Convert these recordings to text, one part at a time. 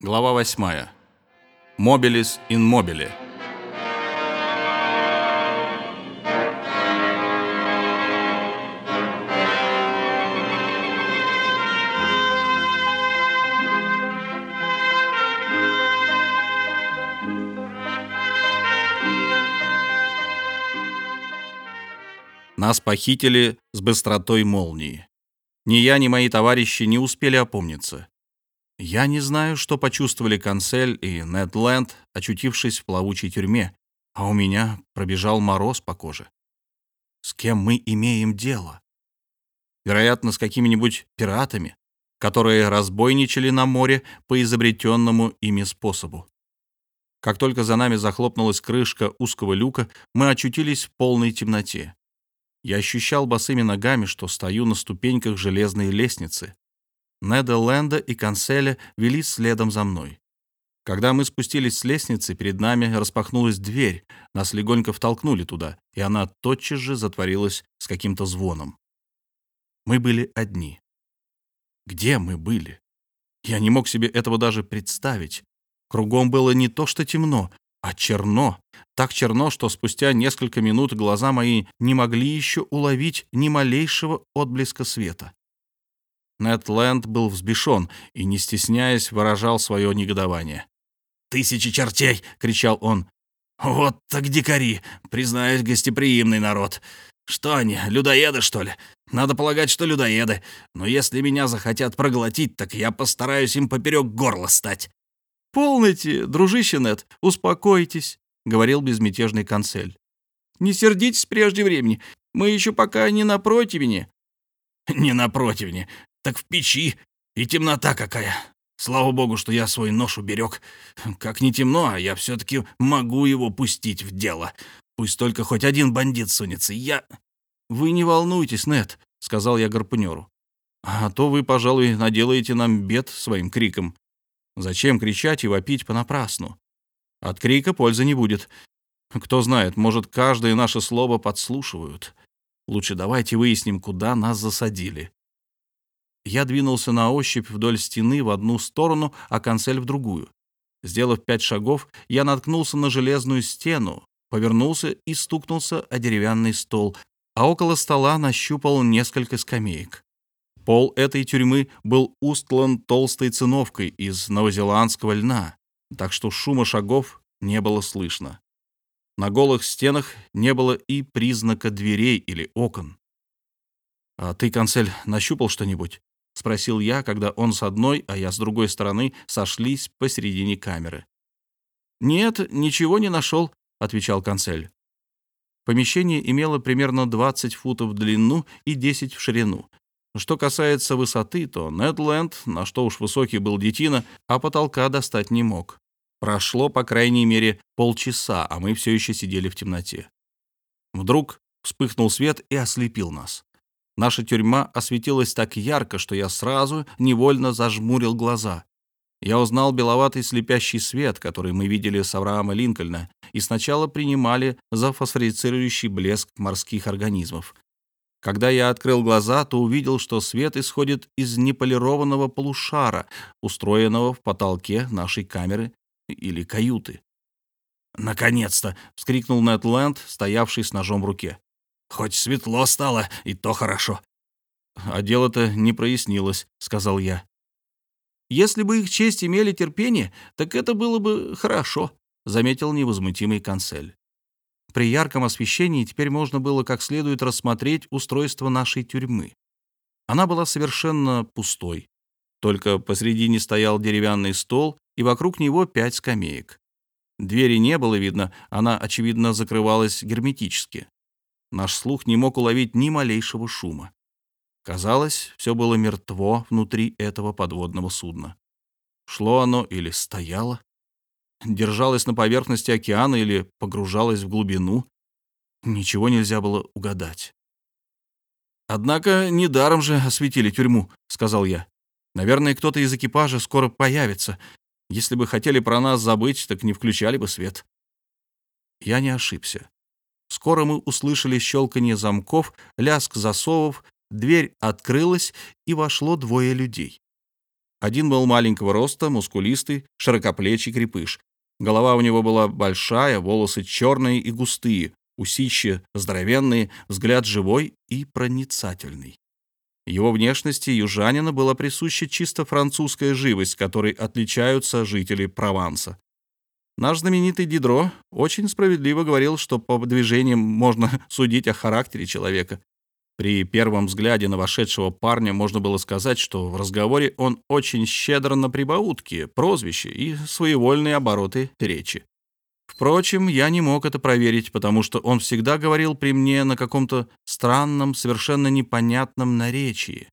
Глава 8. Mobilis in mobile. Нас похитили с быстротой молнии. Ни я, ни мои товарищи не успели опомниться. Я не знаю, что почувствовали Консель и Нед Ленд, очутившись в плавучей тюрьме, а у меня пробежал мороз по коже. С кем мы имеем дело? Вероятно, с какими-нибудь пиратами, которые разбойничали на море по изобретенному ими способу. Как только за нами захлопнулась крышка узкого люка, мы очутились в полной темноте. Я ощущал босыми ногами, что стою на ступеньках железной лестницы, Неда Ленда и Канцеля вели следом за мной. Когда мы спустились с лестницы, перед нами распахнулась дверь, нас легонько втолкнули туда, и она тотчас же затворилась с каким-то звоном. Мы были одни. Где мы были? Я не мог себе этого даже представить. Кругом было не то что темно, а черно. Так черно, что спустя несколько минут глаза мои не могли еще уловить ни малейшего отблеска света. Нед Ленд был взбешен и, не стесняясь, выражал свое негодование. «Тысячи чертей!» — кричал он. «Вот так дикари! Признаюсь, гостеприимный народ. Что они, людоеды, что ли? Надо полагать, что людоеды. Но если меня захотят проглотить, так я постараюсь им поперек горла стать». «Полните, дружище Нед, успокойтесь», — говорил безмятежный консель. «Не сердитесь прежде времени. Мы еще пока не на противне». «Не на противне так в печи. И темнота какая. Слава богу, что я свой нож уберег. Как не темно, а я все-таки могу его пустить в дело. Пусть только хоть один бандит сунется. Я... Вы не волнуйтесь, Нет, сказал я гарпунеру. А то вы, пожалуй, наделаете нам бед своим криком. Зачем кричать и вопить понапрасну? От крика пользы не будет. Кто знает, может, каждое наше слово подслушивают. Лучше давайте выясним, куда нас засадили. Я двинулся на ощупь вдоль стены в одну сторону, а канцель в другую. Сделав пять шагов, я наткнулся на железную стену, повернулся и стукнулся о деревянный стол, а около стола нащупал несколько скамеек. Пол этой тюрьмы был устлан толстой циновкой из новозеландского льна, так что шума шагов не было слышно. На голых стенах не было и признака дверей или окон. «А ты, канцель, нащупал что-нибудь?» — спросил я, когда он с одной, а я с другой стороны сошлись посередине камеры. «Нет, ничего не нашел», — отвечал канцель. Помещение имело примерно 20 футов в длину и 10 в ширину. Что касается высоты, то Недленд, на что уж высокий был детина, а потолка достать не мог. Прошло, по крайней мере, полчаса, а мы все еще сидели в темноте. Вдруг вспыхнул свет и ослепил нас. Наша тюрьма осветилась так ярко, что я сразу невольно зажмурил глаза. Я узнал беловатый слепящий свет, который мы видели с Авраама Линкольна, и сначала принимали за фосфорицирующий блеск морских организмов. Когда я открыл глаза, то увидел, что свет исходит из неполированного полушара, устроенного в потолке нашей камеры или каюты. «Наконец-то!» — вскрикнул Нед Ленд, стоявший с ножом в руке. Хоть светло стало, и то хорошо. А дело-то не прояснилось, сказал я. Если бы их честь имели терпение, так это было бы хорошо, заметил невозмутимый канцель. При ярком освещении теперь можно было как следует рассмотреть устройство нашей тюрьмы. Она была совершенно пустой. Только посредине стоял деревянный стол, и вокруг него пять скамеек. Двери не было видно, она, очевидно, закрывалась герметически. Наш слух не мог уловить ни малейшего шума. Казалось, все было мертво внутри этого подводного судна. Шло оно или стояло, держалось на поверхности океана или погружалось в глубину. Ничего нельзя было угадать. «Однако недаром же осветили тюрьму», — сказал я. «Наверное, кто-то из экипажа скоро появится. Если бы хотели про нас забыть, так не включали бы свет». Я не ошибся. Скоро мы услышали щелканье замков, лязг засовов, дверь открылась, и вошло двое людей. Один был маленького роста, мускулистый, широкоплечий крепыш. Голова у него была большая, волосы черные и густые, усища здоровенные, взгляд живой и проницательный. Его внешности южанина была присуща чисто французская живость, которой отличаются жители Прованса. Наш знаменитый Дидро очень справедливо говорил, что по движениям можно судить о характере человека. При первом взгляде на вошедшего парня можно было сказать, что в разговоре он очень щедр на прибаутки, прозвища и своевольные обороты речи. Впрочем, я не мог это проверить, потому что он всегда говорил при мне на каком-то странном, совершенно непонятном наречии.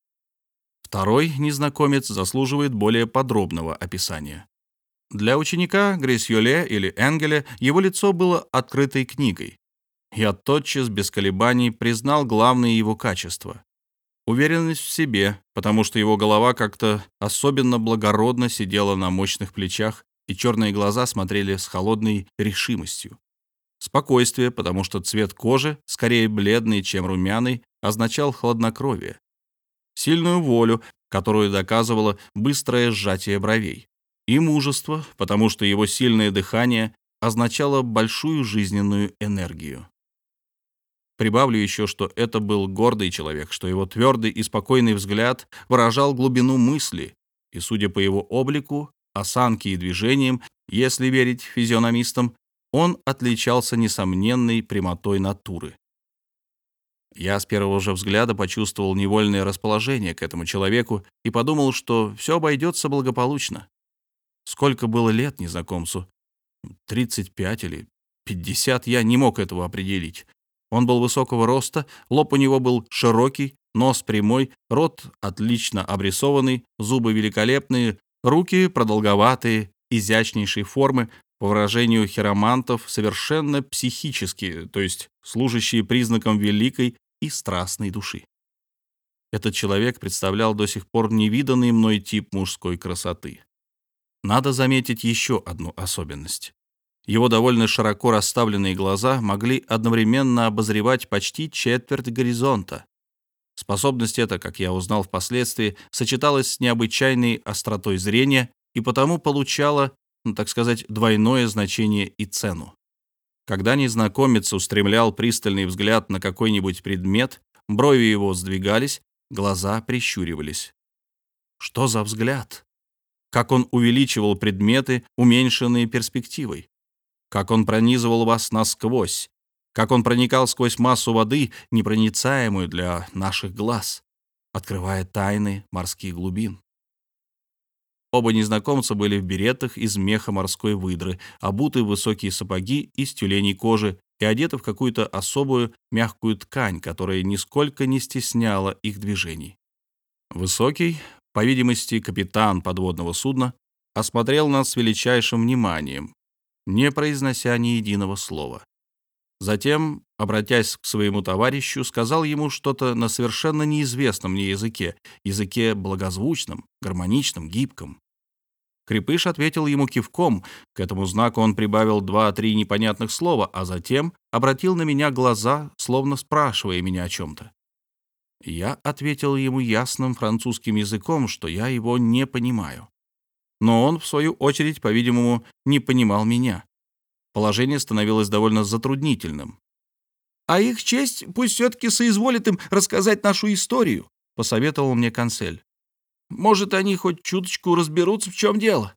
Второй незнакомец заслуживает более подробного описания. Для ученика Грейсьоле или Энгеля его лицо было открытой книгой. Я тотчас, без колебаний, признал главные его качества. Уверенность в себе, потому что его голова как-то особенно благородно сидела на мощных плечах, и черные глаза смотрели с холодной решимостью. Спокойствие, потому что цвет кожи, скорее бледный, чем румяный, означал хладнокровие. Сильную волю, которую доказывало быстрое сжатие бровей и мужество, потому что его сильное дыхание означало большую жизненную энергию. Прибавлю еще, что это был гордый человек, что его твердый и спокойный взгляд выражал глубину мысли, и, судя по его облику, осанке и движениям, если верить физиономистам, он отличался несомненной прямотой натуры. Я с первого же взгляда почувствовал невольное расположение к этому человеку и подумал, что все обойдется благополучно. Сколько было лет незнакомцу? 35 или 50, я не мог этого определить. Он был высокого роста, лоб у него был широкий, нос прямой, рот отлично обрисованный, зубы великолепные, руки продолговатые, изящнейшей формы, по выражению хиромантов, совершенно психические, то есть служащие признаком великой и страстной души. Этот человек представлял до сих пор невиданный мной тип мужской красоты. Надо заметить еще одну особенность. Его довольно широко расставленные глаза могли одновременно обозревать почти четверть горизонта. Способность эта, как я узнал впоследствии, сочеталась с необычайной остротой зрения и потому получала, ну, так сказать, двойное значение и цену. Когда незнакомец устремлял пристальный взгляд на какой-нибудь предмет, брови его сдвигались, глаза прищуривались. Что за взгляд? Как он увеличивал предметы, уменьшенные перспективой, как он пронизывал вас насквозь, как он проникал сквозь массу воды, непроницаемую для наших глаз, открывая тайны морских глубин. Оба незнакомца были в беретах из меха морской выдры, обуты в высокие сапоги из тюленей кожи и одеты в какую-то особую мягкую ткань, которая нисколько не стесняла их движений. Высокий, по видимости, капитан подводного судна осмотрел нас с величайшим вниманием, не произнося ни единого слова. Затем, обратясь к своему товарищу, сказал ему что-то на совершенно неизвестном мне языке, языке благозвучном, гармоничном, гибком. Крепыш ответил ему кивком, к этому знаку он прибавил два-три непонятных слова, а затем обратил на меня глаза, словно спрашивая меня о чем-то. Я ответил ему ясным французским языком, что я его не понимаю. Но он, в свою очередь, по-видимому, не понимал меня. Положение становилось довольно затруднительным. «А их честь пусть все-таки соизволит им рассказать нашу историю», — посоветовал мне консель. «Может, они хоть чуточку разберутся, в чем дело».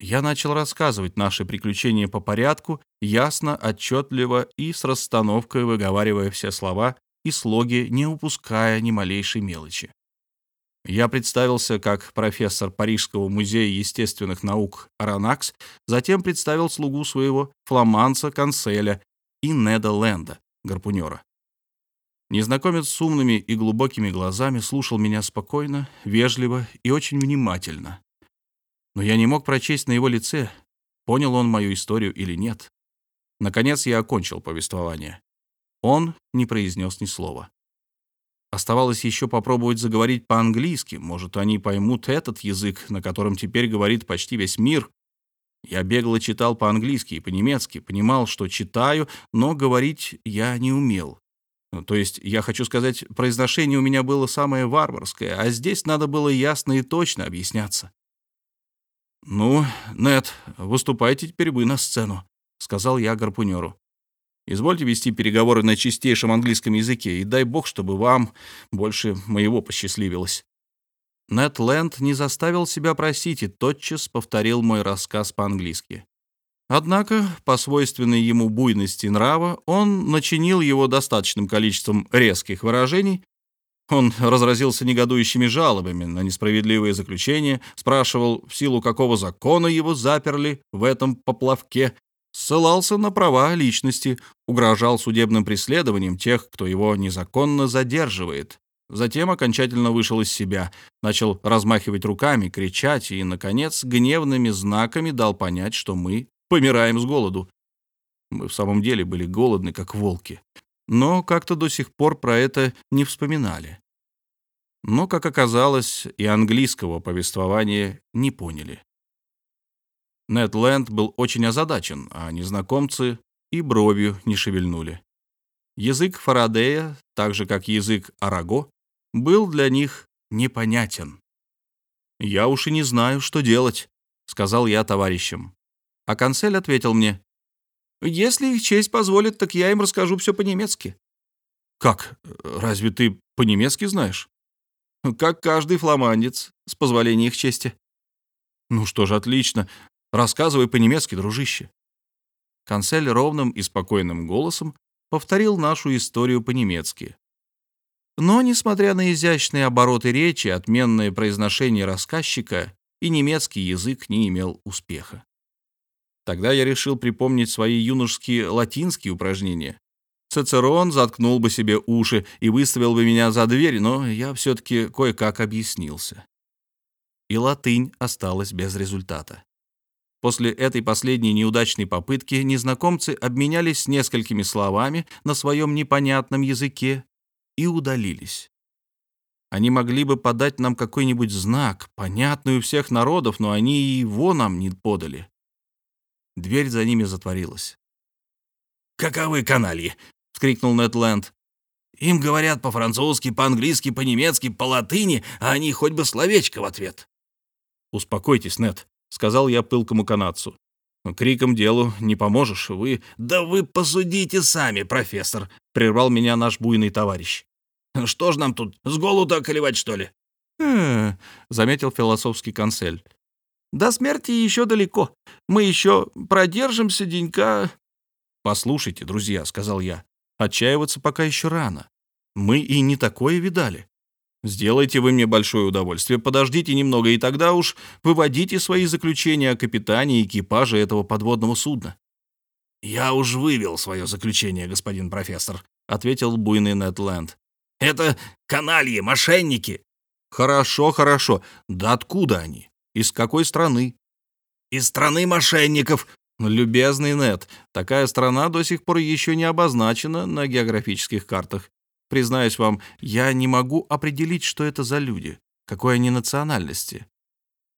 Я начал рассказывать наши приключения по порядку, ясно, отчетливо и с расстановкой выговаривая все слова, и слоги, не упуская ни малейшей мелочи. Я представился как профессор Парижского музея естественных наук Аронакс, затем представил слугу своего фламанца Канцеля и Неда Ленда, гарпунера. Незнакомец с умными и глубокими глазами слушал меня спокойно, вежливо и очень внимательно. Но я не мог прочесть на его лице, понял он мою историю или нет. Наконец я окончил повествование. Он не произнес ни слова. Оставалось еще попробовать заговорить по-английски. Может, они поймут этот язык, на котором теперь говорит почти весь мир. Я бегло читал по-английски и по-немецки, понимал, что читаю, но говорить я не умел. То есть, я хочу сказать, произношение у меня было самое варварское, а здесь надо было ясно и точно объясняться. «Ну, Нет, выступайте теперь вы на сцену», — сказал я гарпунеру. «Извольте вести переговоры на чистейшем английском языке, и дай бог, чтобы вам больше моего посчастливилось». Нед Ленд не заставил себя просить и тотчас повторил мой рассказ по-английски. Однако, по свойственной ему буйности нрава, он начинил его достаточным количеством резких выражений. Он разразился негодующими жалобами на несправедливые заключения, спрашивал, в силу какого закона его заперли в этом поплавке, ссылался на права личности, угрожал судебным преследованием тех, кто его незаконно задерживает. Затем окончательно вышел из себя, начал размахивать руками, кричать и, наконец, гневными знаками дал понять, что мы помираем с голоду. Мы в самом деле были голодны, как волки, но как-то до сих пор про это не вспоминали. Но, как оказалось, и английского повествования не поняли. Нед Ленд был очень озадачен, а незнакомцы и бровью не шевельнули. Язык Фарадея, так же как язык Араго, был для них непонятен. «Я уж и не знаю, что делать», — сказал я товарищам. А канцель ответил мне, «Если их честь позволит, так я им расскажу все по-немецки». «Как? Разве ты по-немецки знаешь?» «Как каждый фламандец, с позволения их чести». «Ну что ж, отлично. Рассказывай по-немецки, дружище». Канцель ровным и спокойным голосом повторил нашу историю по-немецки. Но, несмотря на изящные обороты речи, отменное произношение рассказчика, и немецкий язык не имел успеха. Тогда я решил припомнить свои юношеские латинские упражнения. Цицерон заткнул бы себе уши и выставил бы меня за дверь, но я все-таки кое-как объяснился. И латынь осталась без результата. После этой последней неудачной попытки незнакомцы обменялись несколькими словами на своем непонятном языке и удалились. Они могли бы подать нам какой-нибудь знак, понятный у всех народов, но они и его нам не подали. Дверь за ними затворилась. «Каковы канальи!» — вскрикнул Нед Ленд. «Им говорят по-французски, по-английски, по-немецки, по-латыни, а они хоть бы словечко в ответ». «Успокойтесь, Нед», — сказал я пылкому канадцу. «Криком делу не поможешь, вы...» «Да вы посудите сами, профессор», — прервал меня наш буйный товарищ. «Что ж нам тут, с голода колевать, что ли?» «Э, заметил философский консель. До смерти еще далеко. Мы еще продержимся денька...» «Послушайте, друзья», — сказал я, — «отчаиваться пока еще рано. Мы и не такое видали. Сделайте вы мне большое удовольствие, подождите немного, и тогда уж выводите свои заключения о капитане и экипаже этого подводного судна». «Я уж вывел свое заключение, господин профессор», — ответил буйный Нед Ленд. «Это канальи, мошенники». «Хорошо, хорошо. Да откуда они?» Из какой страны? Из страны мошенников. Любезный Нет, такая страна до сих пор еще не обозначена на географических картах. Признаюсь вам, я не могу определить, что это за люди, какой они национальности.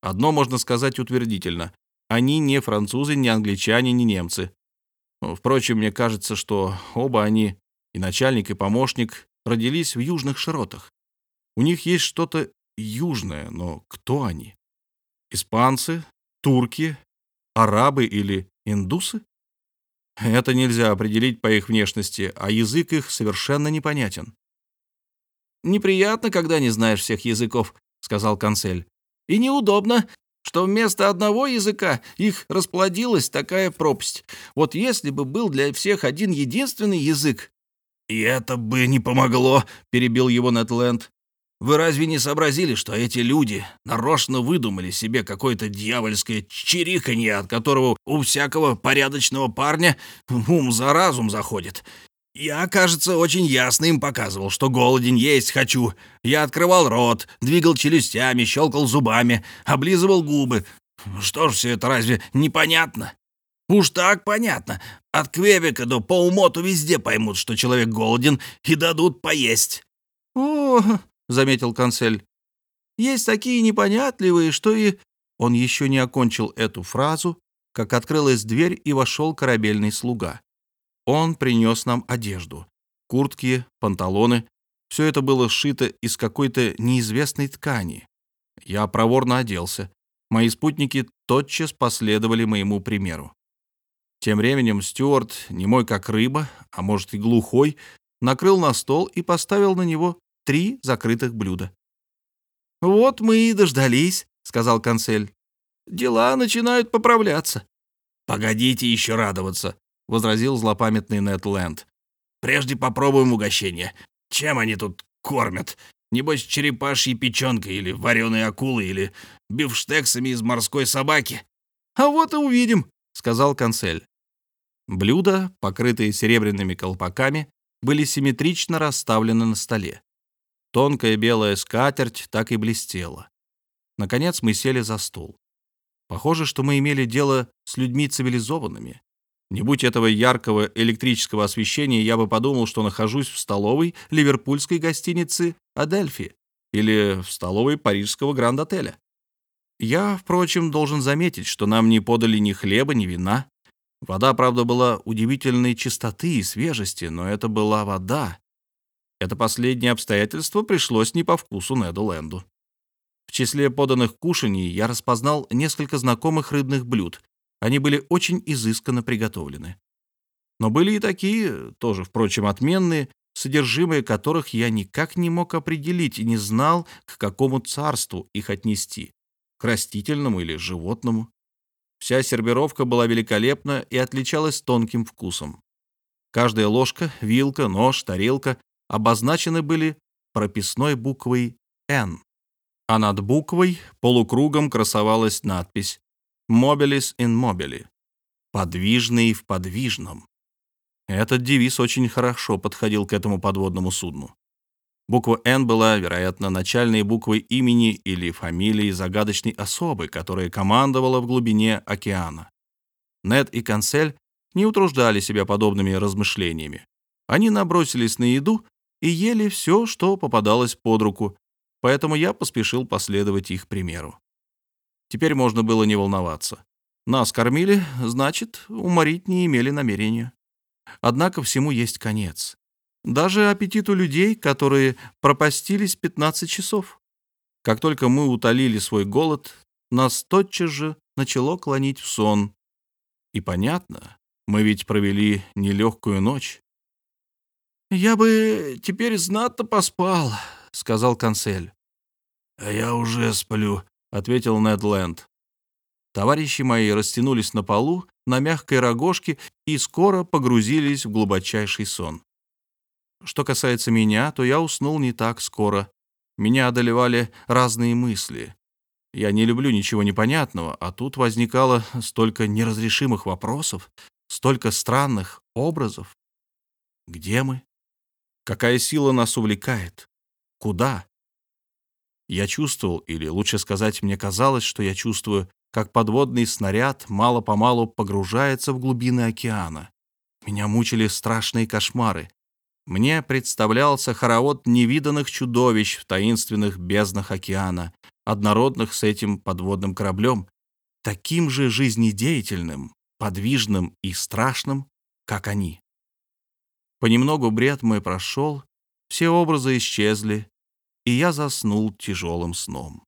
Одно можно сказать утвердительно. Они не французы, не англичане, не немцы. Впрочем, мне кажется, что оба они, и начальник, и помощник, родились в южных широтах. У них есть что-то южное, но кто они? Испанцы, турки, арабы или индусы? Это нельзя определить по их внешности, а язык их совершенно непонятен. «Неприятно, когда не знаешь всех языков», — сказал канцель. «И неудобно, что вместо одного языка их расплодилась такая пропасть. Вот если бы был для всех один единственный язык...» «И это бы не помогло», — перебил его Нетленд. Вы разве не сообразили, что эти люди нарочно выдумали себе какое-то дьявольское чириканье, от которого у всякого порядочного парня ум за разум заходит? Я, кажется, очень ясно им показывал, что голоден есть хочу. Я открывал рот, двигал челюстями, щелкал зубами, облизывал губы. Что ж все это разве непонятно? Уж так понятно. От Квебека до Паумоту везде поймут, что человек голоден, и дадут поесть. «О, заметил канцель. «Есть такие непонятливые, что и...» Он еще не окончил эту фразу, как открылась дверь и вошел корабельный слуга. Он принес нам одежду. куртки, панталоны. Все это было сшито из какой-то неизвестной ткани. Я проворно оделся. Мои спутники тотчас последовали моему примеру. Тем временем Стюарт, немой как рыба, а может и глухой, накрыл на стол и поставил на него три закрытых блюда. «Вот мы и дождались», — сказал консель. «Дела начинают поправляться». «Погодите еще радоваться», — возразил злопамятный Нед Ленд. «Прежде попробуем угощение. Чем они тут кормят? Небось, черепашьей печенкой или вареной акулой или бифштексами из морской собаки?» «А вот и увидим», — сказал консель. Блюда, покрытые серебряными колпаками, были симметрично расставлены на столе. Тонкая белая скатерть так и блестела. Наконец мы сели за стол. Похоже, что мы имели дело с людьми цивилизованными. Не будь этого яркого электрического освещения, я бы подумал, что нахожусь в столовой ливерпульской гостиницы «Адельфи» или в столовой парижского гранд-отеля. Я, впрочем, должен заметить, что нам не подали ни хлеба, ни вина. Вода, правда, была удивительной чистоты и свежести, но это была вода, это последнее обстоятельство пришлось не по вкусу Неду Ленду. В числе поданных кушаний я распознал несколько знакомых рыбных блюд. Они были очень изысканно приготовлены. Но были и такие, тоже, впрочем, отменные, содержимое которых я никак не мог определить и не знал, к какому царству их отнести — к растительному или животному. Вся сервировка была великолепна и отличалась тонким вкусом. Каждая ложка, вилка, нож, тарелка обозначены были прописной буквой «Н», а над буквой полукругом красовалась надпись «Mobilis in mobili» — «Подвижный в подвижном». Этот девиз очень хорошо подходил к этому подводному судну. Буква «Н» была, вероятно, начальной буквой имени или фамилии загадочной особы, которая командовала в глубине океана. Нед и Канцель не утруждали себя подобными размышлениями. Они набросились на еду и ели все, что попадалось под руку, поэтому я поспешил последовать их примеру. Теперь можно было не волноваться. Нас кормили, значит, уморить не имели намерения. Однако всему есть конец. Даже аппетиту людей, которые пропастились 15 часов. Как только мы утолили свой голод, нас тотчас же начало клонить в сон. И понятно, мы ведь провели нелегкую ночь. «Я бы теперь знатно поспал», — сказал консель. «А я уже сплю», — ответил Нед Ленд. Товарищи мои растянулись на полу на мягкой рогожке и скоро погрузились в глубочайший сон. Что касается меня, то я уснул не так скоро. Меня одолевали разные мысли. Я не люблю ничего непонятного, а тут возникало столько неразрешимых вопросов, столько странных образов. Где мы? Какая сила нас увлекает? Куда? Я чувствовал, или лучше сказать, мне казалось, что я чувствую, как подводный снаряд мало-помалу погружается в глубины океана. Меня мучили страшные кошмары. Мне представлялся хоровод невиданных чудовищ в таинственных безднах океана, однородных с этим подводным кораблем, таким же жизнедеятельным, подвижным и страшным, как они. Понемногу бред мой прошел, все образы исчезли, и я заснул тяжелым сном.